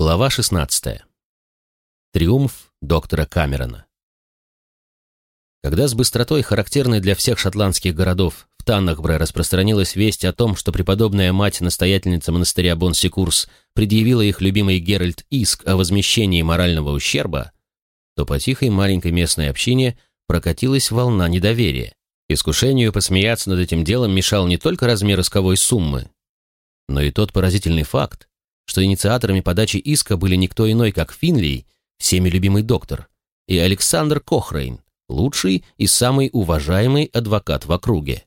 Глава 16. Триумф доктора Камерона. Когда с быстротой, характерной для всех шотландских городов, в Таннахбре распространилась весть о том, что преподобная мать-настоятельница монастыря Бонсикурс предъявила их любимый Геральт иск о возмещении морального ущерба, то по тихой маленькой местной общине прокатилась волна недоверия. Искушению посмеяться над этим делом мешал не только размер исковой суммы, но и тот поразительный факт, что инициаторами подачи иска были никто иной, как Финлей, всеми любимый доктор, и Александр Кохрейн, лучший и самый уважаемый адвокат в округе.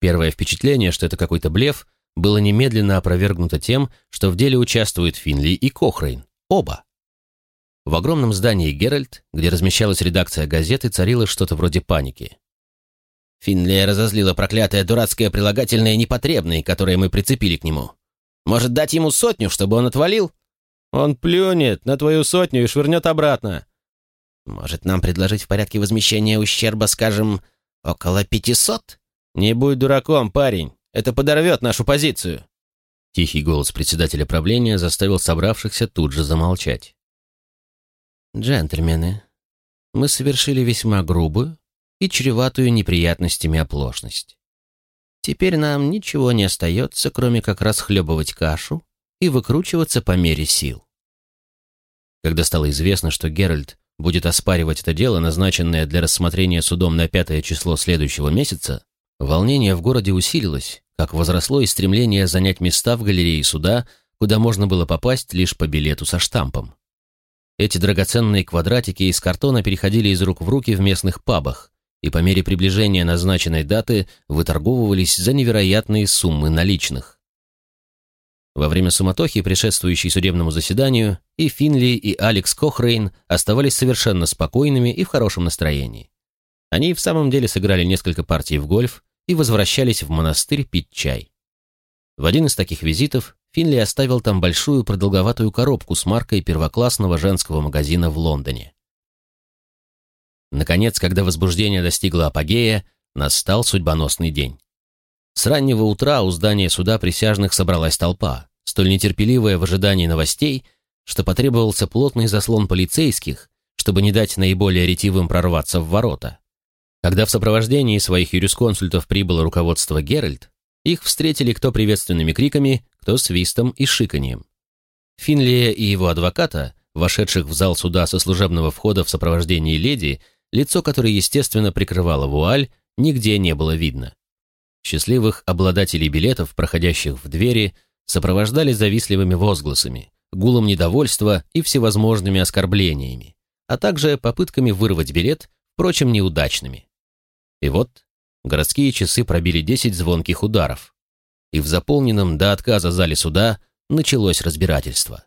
Первое впечатление, что это какой-то блеф, было немедленно опровергнуто тем, что в деле участвуют Финли и Кохрейн, оба. В огромном здании «Геральт», где размещалась редакция газеты, царило что-то вроде паники. Финлия разозлила проклятое дурацкое прилагательное «непотребный», которое мы прицепили к нему. Может, дать ему сотню, чтобы он отвалил? Он плюнет на твою сотню и швырнет обратно. Может, нам предложить в порядке возмещения ущерба, скажем, около пятисот? Не будь дураком, парень. Это подорвет нашу позицию. Тихий голос председателя правления заставил собравшихся тут же замолчать. «Джентльмены, мы совершили весьма грубую и чреватую неприятностями оплошность. Теперь нам ничего не остается, кроме как расхлебывать кашу и выкручиваться по мере сил. Когда стало известно, что Геральт будет оспаривать это дело, назначенное для рассмотрения судом на пятое число следующего месяца, волнение в городе усилилось, как возросло и стремление занять места в галерее суда, куда можно было попасть лишь по билету со штампом. Эти драгоценные квадратики из картона переходили из рук в руки в местных пабах, и по мере приближения назначенной даты выторговывались за невероятные суммы наличных. Во время суматохи, предшествующей судебному заседанию, и Финли, и Алекс Кохрейн оставались совершенно спокойными и в хорошем настроении. Они в самом деле сыграли несколько партий в гольф и возвращались в монастырь пить чай. В один из таких визитов Финли оставил там большую продолговатую коробку с маркой первоклассного женского магазина в Лондоне. Наконец, когда возбуждение достигло апогея, настал судьбоносный день. С раннего утра у здания суда присяжных собралась толпа, столь нетерпеливая в ожидании новостей, что потребовался плотный заслон полицейских, чтобы не дать наиболее ретивым прорваться в ворота. Когда в сопровождении своих юрисконсультов прибыло руководство Геральт, их встретили кто приветственными криками, кто свистом и шиканьем. Финлия и его адвоката, вошедших в зал суда со служебного входа в сопровождении леди, Лицо, которое, естественно, прикрывало вуаль, нигде не было видно. Счастливых обладателей билетов, проходящих в двери, сопровождали завистливыми возгласами, гулом недовольства и всевозможными оскорблениями, а также попытками вырвать билет, впрочем, неудачными. И вот городские часы пробили десять звонких ударов, и в заполненном до отказа зале суда началось разбирательство.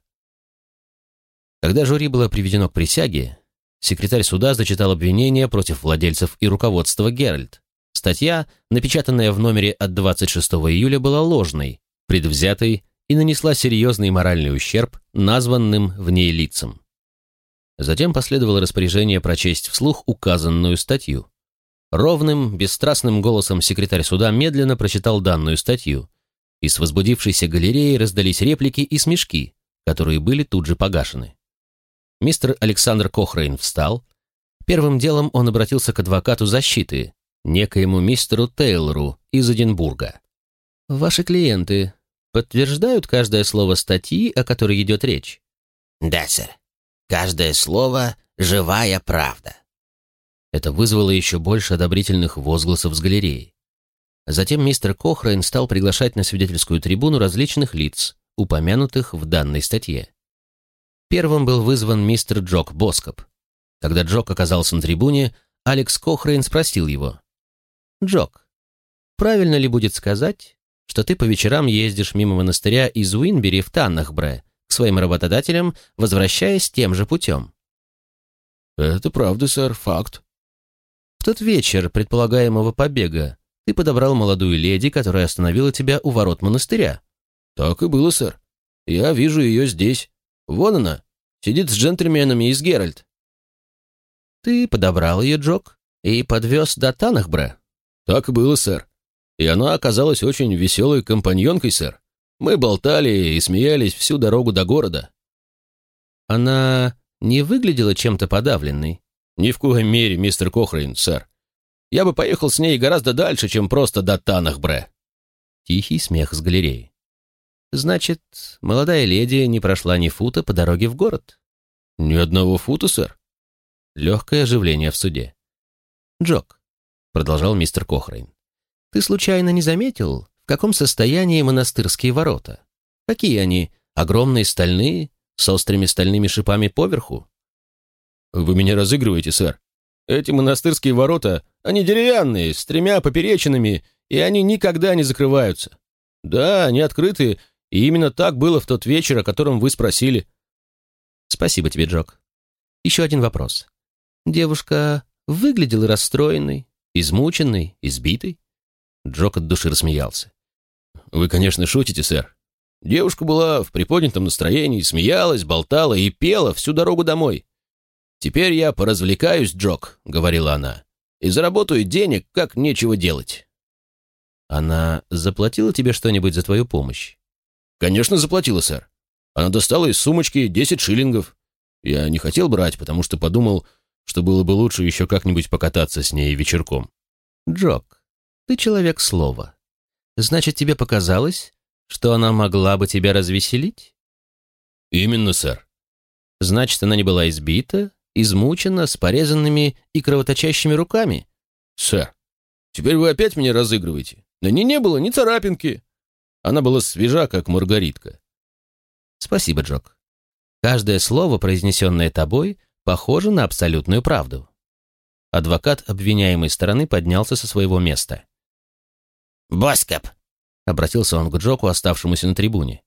Когда жюри было приведено к присяге, секретарь суда зачитал обвинение против владельцев и руководства Геральт. Статья, напечатанная в номере от 26 июля, была ложной, предвзятой и нанесла серьезный моральный ущерб названным в ней лицам. Затем последовало распоряжение прочесть вслух указанную статью. Ровным, бесстрастным голосом секретарь суда медленно прочитал данную статью, и с возбудившейся галереей раздались реплики и смешки, которые были тут же погашены. Мистер Александр Кохрейн встал. Первым делом он обратился к адвокату защиты, некоему мистеру Тейлору из Эдинбурга. «Ваши клиенты подтверждают каждое слово статьи, о которой идет речь?» «Да, сэр. Каждое слово — живая правда». Это вызвало еще больше одобрительных возгласов с галереи. Затем мистер Кохрейн стал приглашать на свидетельскую трибуну различных лиц, упомянутых в данной статье. Первым был вызван мистер Джок Боскоп. Когда Джок оказался на трибуне, Алекс Кохрейн спросил его. «Джок, правильно ли будет сказать, что ты по вечерам ездишь мимо монастыря из Уинбери в Таннахбре к своим работодателям, возвращаясь тем же путем?» «Это правда, сэр, факт». «В тот вечер предполагаемого побега ты подобрал молодую леди, которая остановила тебя у ворот монастыря?» «Так и было, сэр. Я вижу ее здесь». Вон она, сидит с джентльменами из Геральт. Ты подобрал ее, Джок, и подвез до Танахбра? Так и было, сэр. И она оказалась очень веселой компаньонкой, сэр. Мы болтали и смеялись всю дорогу до города. Она не выглядела чем-то подавленной? Ни в коем мере, мистер Кохрейн, сэр. Я бы поехал с ней гораздо дальше, чем просто до Танахбре. Тихий смех с галереи. Значит, молодая леди не прошла ни фута по дороге в город? Ни одного фута, сэр. Легкое оживление в суде. Джок, продолжал мистер Кохрейн, ты случайно не заметил, в каком состоянии монастырские ворота? Какие они? Огромные стальные, с острыми стальными шипами поверху? Вы меня разыгрываете, сэр. Эти монастырские ворота, они деревянные, с тремя поперечинами, и они никогда не закрываются. Да, они открыты, и именно так было в тот вечер, о котором вы спросили. Спасибо тебе, Джок. Еще один вопрос. Девушка выглядела расстроенной, измученной, избитой. Джок от души рассмеялся. «Вы, конечно, шутите, сэр. Девушка была в приподнятом настроении, смеялась, болтала и пела всю дорогу домой. «Теперь я поразвлекаюсь, Джок», — говорила она, «и заработаю денег, как нечего делать». «Она заплатила тебе что-нибудь за твою помощь?» «Конечно, заплатила, сэр. Она достала из сумочки десять шиллингов. Я не хотел брать, потому что подумал, что было бы лучше еще как-нибудь покататься с ней вечерком. Джок, ты человек слова. Значит, тебе показалось, что она могла бы тебя развеселить? Именно, сэр. Значит, она не была избита, измучена, с порезанными и кровоточащими руками? Сэр, теперь вы опять меня разыгрываете. На ней не было ни царапинки. Она была свежа, как маргаритка. Спасибо, Джок. Каждое слово, произнесенное тобой, похоже на абсолютную правду. Адвокат обвиняемой стороны поднялся со своего места. «Боскоп», — обратился он к Джоку, оставшемуся на трибуне.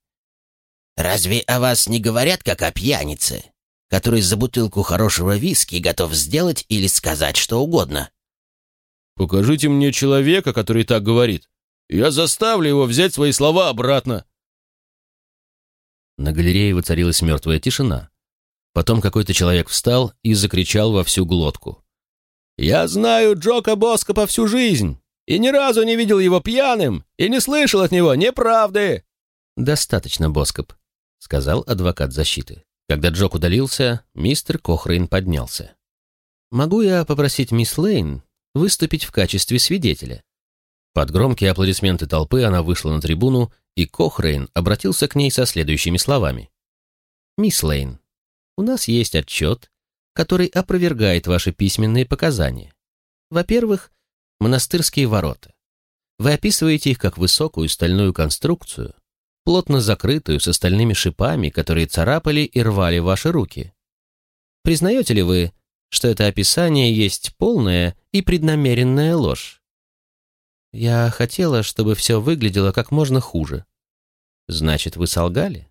«Разве о вас не говорят, как о пьянице, который за бутылку хорошего виски готов сделать или сказать что угодно?» «Покажите мне человека, который так говорит. Я заставлю его взять свои слова обратно». На галерее воцарилась мертвая тишина. Потом какой-то человек встал и закричал во всю глотку. «Я знаю Джока Боскопа всю жизнь, и ни разу не видел его пьяным, и не слышал от него неправды!» «Достаточно, Боскоп», — сказал адвокат защиты. Когда Джок удалился, мистер Кохрейн поднялся. «Могу я попросить мисс Лейн выступить в качестве свидетеля?» Под громкие аплодисменты толпы она вышла на трибуну, и Кохрейн обратился к ней со следующими словами. «Мисс Лейн, у нас есть отчет, который опровергает ваши письменные показания. Во-первых, монастырские ворота. Вы описываете их как высокую стальную конструкцию, плотно закрытую с остальными шипами, которые царапали и рвали ваши руки. Признаете ли вы, что это описание есть полная и преднамеренная ложь? Я хотела, чтобы все выглядело как можно хуже. Значит, вы солгали?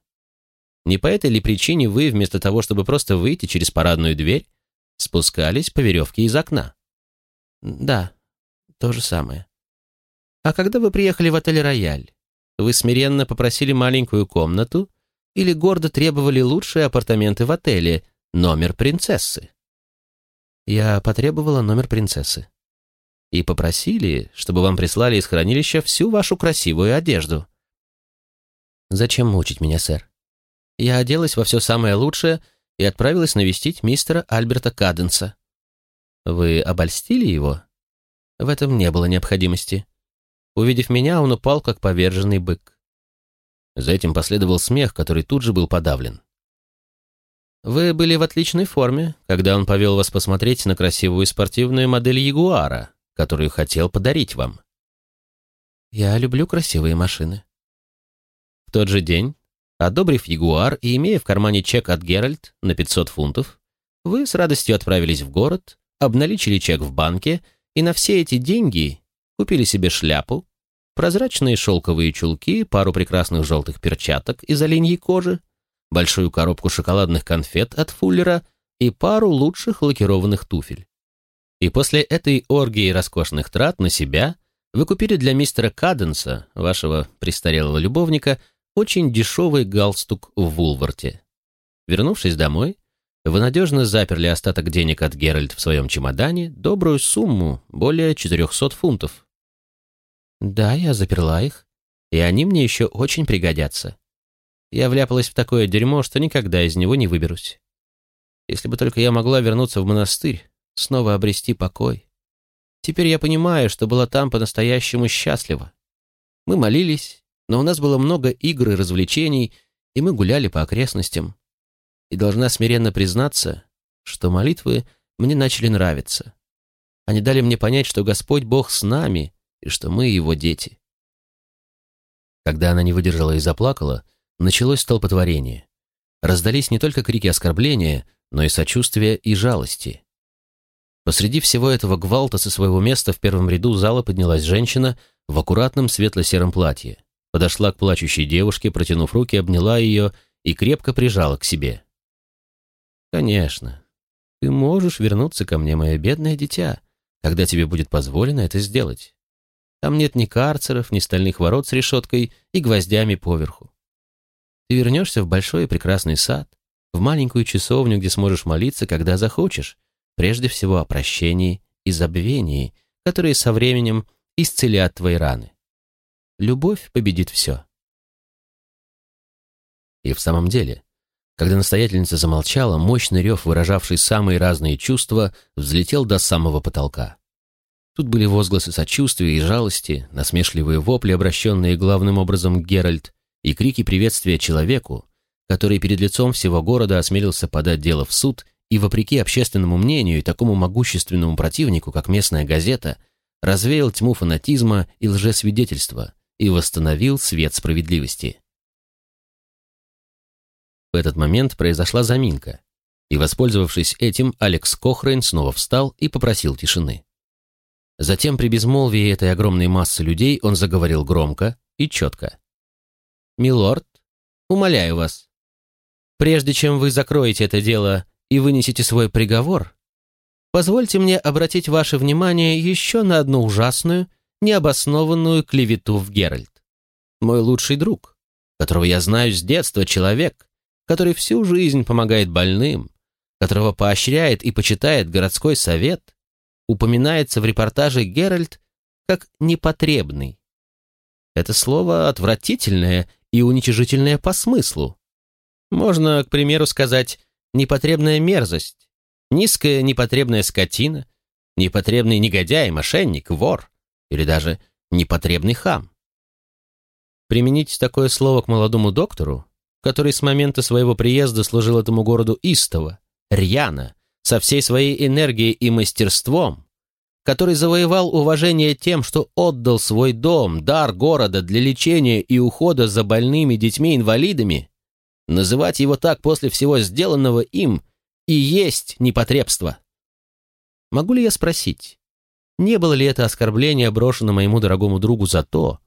Не по этой ли причине вы, вместо того, чтобы просто выйти через парадную дверь, спускались по веревке из окна? Да, то же самое. А когда вы приехали в отель «Рояль», вы смиренно попросили маленькую комнату или гордо требовали лучшие апартаменты в отеле, номер принцессы? Я потребовала номер принцессы. И попросили, чтобы вам прислали из хранилища всю вашу красивую одежду. Зачем мучить меня, сэр? Я оделась во все самое лучшее и отправилась навестить мистера Альберта Каденса. Вы обольстили его? В этом не было необходимости. Увидев меня, он упал, как поверженный бык. За этим последовал смех, который тут же был подавлен. Вы были в отличной форме, когда он повел вас посмотреть на красивую спортивную модель Ягуара, которую хотел подарить вам. Я люблю красивые машины. В тот же день Одобрив Ягуар и имея в кармане чек от Геральт на 500 фунтов, вы с радостью отправились в город, обналичили чек в банке и на все эти деньги купили себе шляпу, прозрачные шелковые чулки, пару прекрасных желтых перчаток из оленьей кожи, большую коробку шоколадных конфет от Фуллера и пару лучших лакированных туфель. И после этой оргии роскошных трат на себя вы купили для мистера Каденса, вашего престарелого любовника, очень дешевый галстук в Вулварте. Вернувшись домой, вы надежно заперли остаток денег от Геральт в своем чемодане, добрую сумму, более 400 фунтов. Да, я заперла их. и они мне еще очень пригодятся. Я вляпалась в такое дерьмо, что никогда из него не выберусь. Если бы только я могла вернуться в монастырь, снова обрести покой. Теперь я понимаю, что была там по-настоящему счастлива. Мы молились, но у нас было много игр и развлечений, и мы гуляли по окрестностям. И должна смиренно признаться, что молитвы мне начали нравиться. Они дали мне понять, что Господь Бог с нами, и что мы Его дети. Когда она не выдержала и заплакала, началось столпотворение. Раздались не только крики оскорбления, но и сочувствия и жалости. Посреди всего этого гвалта со своего места в первом ряду зала поднялась женщина в аккуратном светло-сером платье, подошла к плачущей девушке, протянув руки, обняла ее и крепко прижала к себе. «Конечно, ты можешь вернуться ко мне, мое бедное дитя, когда тебе будет позволено это сделать. Там нет ни карцеров, ни стальных ворот с решеткой и гвоздями поверху. Ты вернешься в большой и прекрасный сад, в маленькую часовню, где сможешь молиться, когда захочешь, прежде всего о прощении и забвении, которые со временем исцелят твои раны. Любовь победит все. И в самом деле, когда настоятельница замолчала, мощный рев, выражавший самые разные чувства, взлетел до самого потолка. Тут были возгласы сочувствия и жалости, насмешливые вопли, обращенные главным образом к Геральт, и крики приветствия человеку, который перед лицом всего города осмелился подать дело в суд и, вопреки общественному мнению и такому могущественному противнику, как местная газета, развеял тьму фанатизма и лжесвидетельства и восстановил свет справедливости. В этот момент произошла заминка, и, воспользовавшись этим, Алекс Кохрейн снова встал и попросил тишины. Затем при безмолвии этой огромной массы людей он заговорил громко и четко. «Милорд, умоляю вас, Прежде чем вы закроете это дело и вынесете свой приговор, позвольте мне обратить ваше внимание еще на одну ужасную, необоснованную клевету в Геральт. Мой лучший друг, которого я знаю с детства, человек, который всю жизнь помогает больным, которого поощряет и почитает городской совет, упоминается в репортаже Геральт как непотребный. Это слово отвратительное и уничижительное по смыслу. Можно, к примеру, сказать «непотребная мерзость», «низкая непотребная скотина», «непотребный негодяй, мошенник, вор» или даже «непотребный хам». Применить такое слово к молодому доктору, который с момента своего приезда служил этому городу истово, рьяно, со всей своей энергией и мастерством, который завоевал уважение тем, что отдал свой дом, дар города для лечения и ухода за больными детьми-инвалидами, Называть его так после всего сделанного им и есть непотребство. Могу ли я спросить, не было ли это оскорбление брошено моему дорогому другу за то,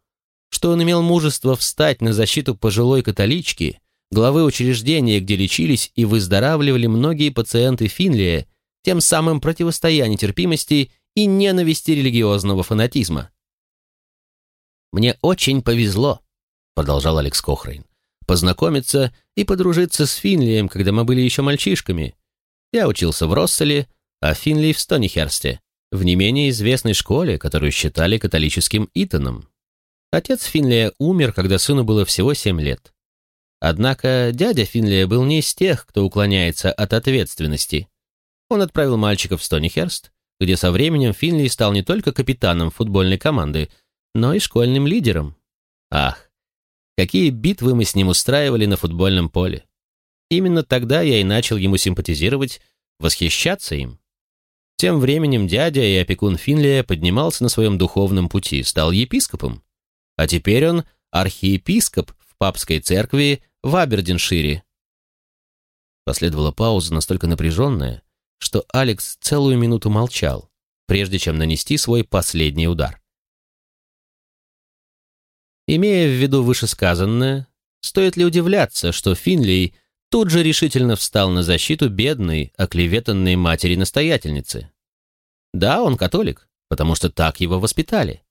что он имел мужество встать на защиту пожилой католички, главы учреждения, где лечились и выздоравливали многие пациенты Финлия, тем самым противостоя нетерпимости и ненависти религиозного фанатизма. «Мне очень повезло», — продолжал Алекс Кохрейн, познакомиться и подружиться с Финлием, когда мы были еще мальчишками. Я учился в Росселе, а Финли в Стонихерсте, в не менее известной школе, которую считали католическим Итоном. Отец Финлия умер, когда сыну было всего семь лет. Однако дядя Финлия был не из тех, кто уклоняется от ответственности. Он отправил мальчика в Стонихерст, где со временем Финли стал не только капитаном футбольной команды, но и школьным лидером. Ах, какие битвы мы с ним устраивали на футбольном поле. Именно тогда я и начал ему симпатизировать, восхищаться им. Тем временем дядя и опекун Финлия поднимался на своем духовном пути, стал епископом. А теперь он архиепископ в папской церкви в Абердиншире. Последовала пауза настолько напряженная, что Алекс целую минуту молчал, прежде чем нанести свой последний удар. Имея в виду вышесказанное, стоит ли удивляться, что Финлей тут же решительно встал на защиту бедной, оклеветанной матери-настоятельницы? Да, он католик, потому что так его воспитали.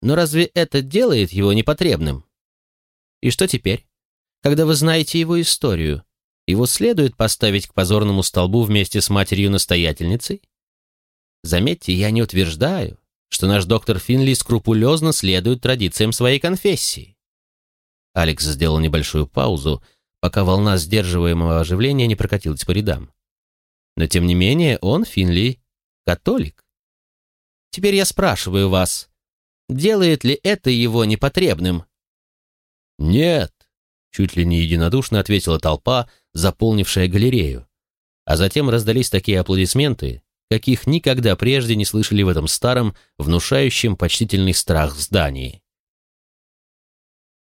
Но разве это делает его непотребным? И что теперь? Когда вы знаете его историю, его следует поставить к позорному столбу вместе с матерью-настоятельницей? Заметьте, я не утверждаю, что наш доктор Финли скрупулезно следует традициям своей конфессии. Алекс сделал небольшую паузу, пока волна сдерживаемого оживления не прокатилась по рядам. Но тем не менее он, Финли, католик. Теперь я спрашиваю вас, делает ли это его непотребным? Нет, чуть ли не единодушно ответила толпа, заполнившая галерею. А затем раздались такие аплодисменты, каких никогда прежде не слышали в этом старом, внушающем почтительный страх здании.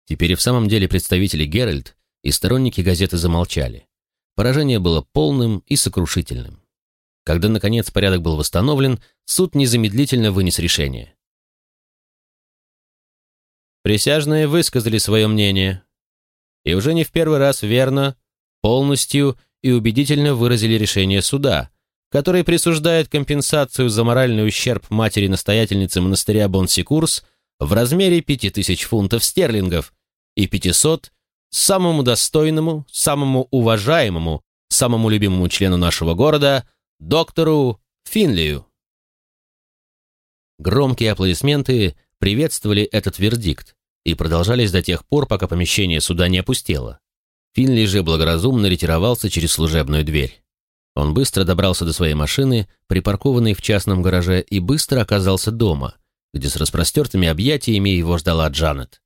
Теперь и в самом деле представители Геральт и сторонники газеты замолчали. Поражение было полным и сокрушительным. Когда, наконец, порядок был восстановлен, суд незамедлительно вынес решение. Присяжные высказали свое мнение. И уже не в первый раз верно, полностью и убедительно выразили решение суда, который присуждает компенсацию за моральный ущерб матери-настоятельницы монастыря Бонсикурс в размере 5000 фунтов стерлингов и 500 самому достойному, самому уважаемому, самому любимому члену нашего города, доктору Финлию. Громкие аплодисменты приветствовали этот вердикт и продолжались до тех пор, пока помещение суда не опустело. Финли же благоразумно ретировался через служебную дверь. Он быстро добрался до своей машины, припаркованной в частном гараже, и быстро оказался дома, где с распростертыми объятиями его ждала Джанет.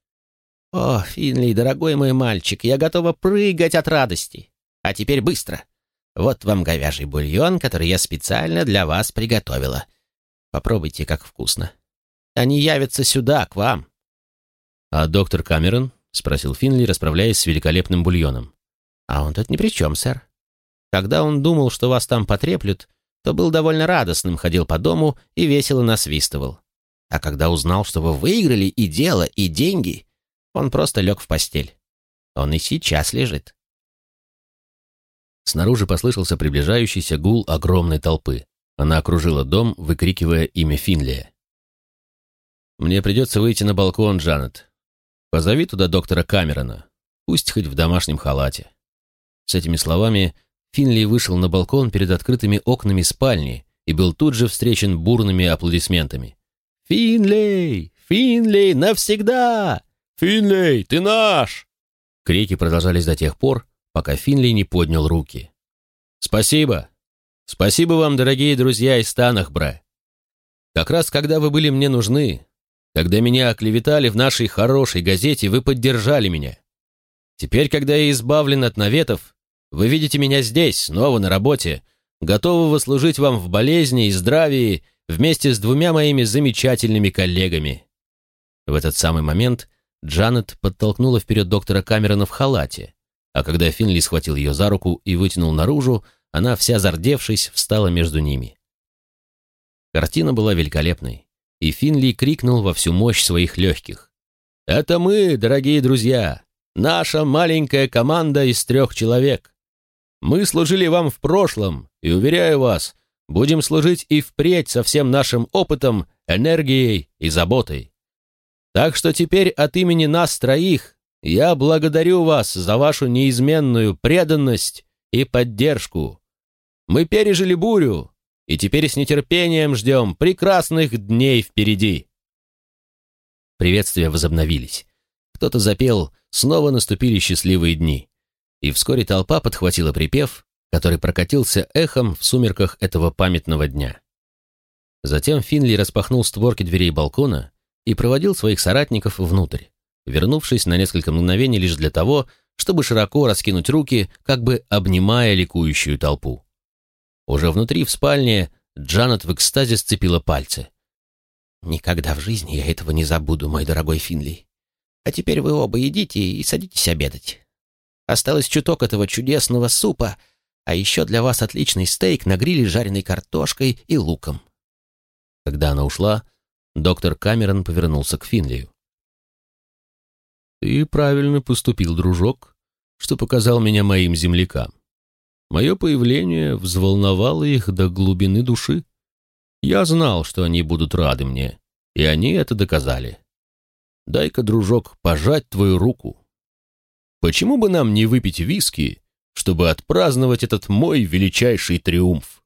«О, Финли, дорогой мой мальчик, я готова прыгать от радости. А теперь быстро. Вот вам говяжий бульон, который я специально для вас приготовила. Попробуйте, как вкусно. Они явятся сюда, к вам». «А доктор Камерон?» — спросил Финли, расправляясь с великолепным бульоном. «А он тут ни при чем, сэр. Когда он думал, что вас там потреплют, то был довольно радостным, ходил по дому и весело насвистывал. А когда узнал, что вы выиграли и дело, и деньги, он просто лег в постель. Он и сейчас лежит. Снаружи послышался приближающийся гул огромной толпы. Она окружила дом, выкрикивая имя Финлия. «Мне придется выйти на балкон, Джанет. Позови туда доктора Камерона, пусть хоть в домашнем халате». С этими словами Финли вышел на балкон перед открытыми окнами спальни и был тут же встречен бурными аплодисментами. «Финлей! Финлей! Навсегда! «Финлей, ты наш!» Крики продолжались до тех пор, пока Финлей не поднял руки. «Спасибо! Спасибо вам, дорогие друзья из Танахбра! Как раз когда вы были мне нужны, когда меня оклеветали в нашей хорошей газете, вы поддержали меня. Теперь, когда я избавлен от наветов, вы видите меня здесь, снова на работе, готового служить вам в болезни и здравии вместе с двумя моими замечательными коллегами». В этот самый момент Джанет подтолкнула вперед доктора Камерона в халате, а когда Финли схватил ее за руку и вытянул наружу, она, вся зардевшись, встала между ними. Картина была великолепной, и Финли крикнул во всю мощь своих легких. «Это мы, дорогие друзья, наша маленькая команда из трех человек. Мы служили вам в прошлом, и, уверяю вас, будем служить и впредь со всем нашим опытом, энергией и заботой. Так что теперь от имени нас троих я благодарю вас за вашу неизменную преданность и поддержку. Мы пережили бурю, и теперь с нетерпением ждем прекрасных дней впереди. Приветствия возобновились. Кто-то запел «Снова наступили счастливые дни». И вскоре толпа подхватила припев, который прокатился эхом в сумерках этого памятного дня. Затем Финли распахнул створки дверей балкона и проводил своих соратников внутрь, вернувшись на несколько мгновений лишь для того, чтобы широко раскинуть руки, как бы обнимая ликующую толпу. Уже внутри, в спальне, Джанет в экстазе сцепила пальцы. «Никогда в жизни я этого не забуду, мой дорогой Финли. А теперь вы оба едите и садитесь обедать. Осталось чуток этого чудесного супа, а еще для вас отличный стейк на гриле с жареной картошкой и луком». Когда она ушла, Доктор Камерон повернулся к Финлию. «Ты правильно поступил, дружок, что показал меня моим землякам. Мое появление взволновало их до глубины души. Я знал, что они будут рады мне, и они это доказали. Дай-ка, дружок, пожать твою руку. Почему бы нам не выпить виски, чтобы отпраздновать этот мой величайший триумф?»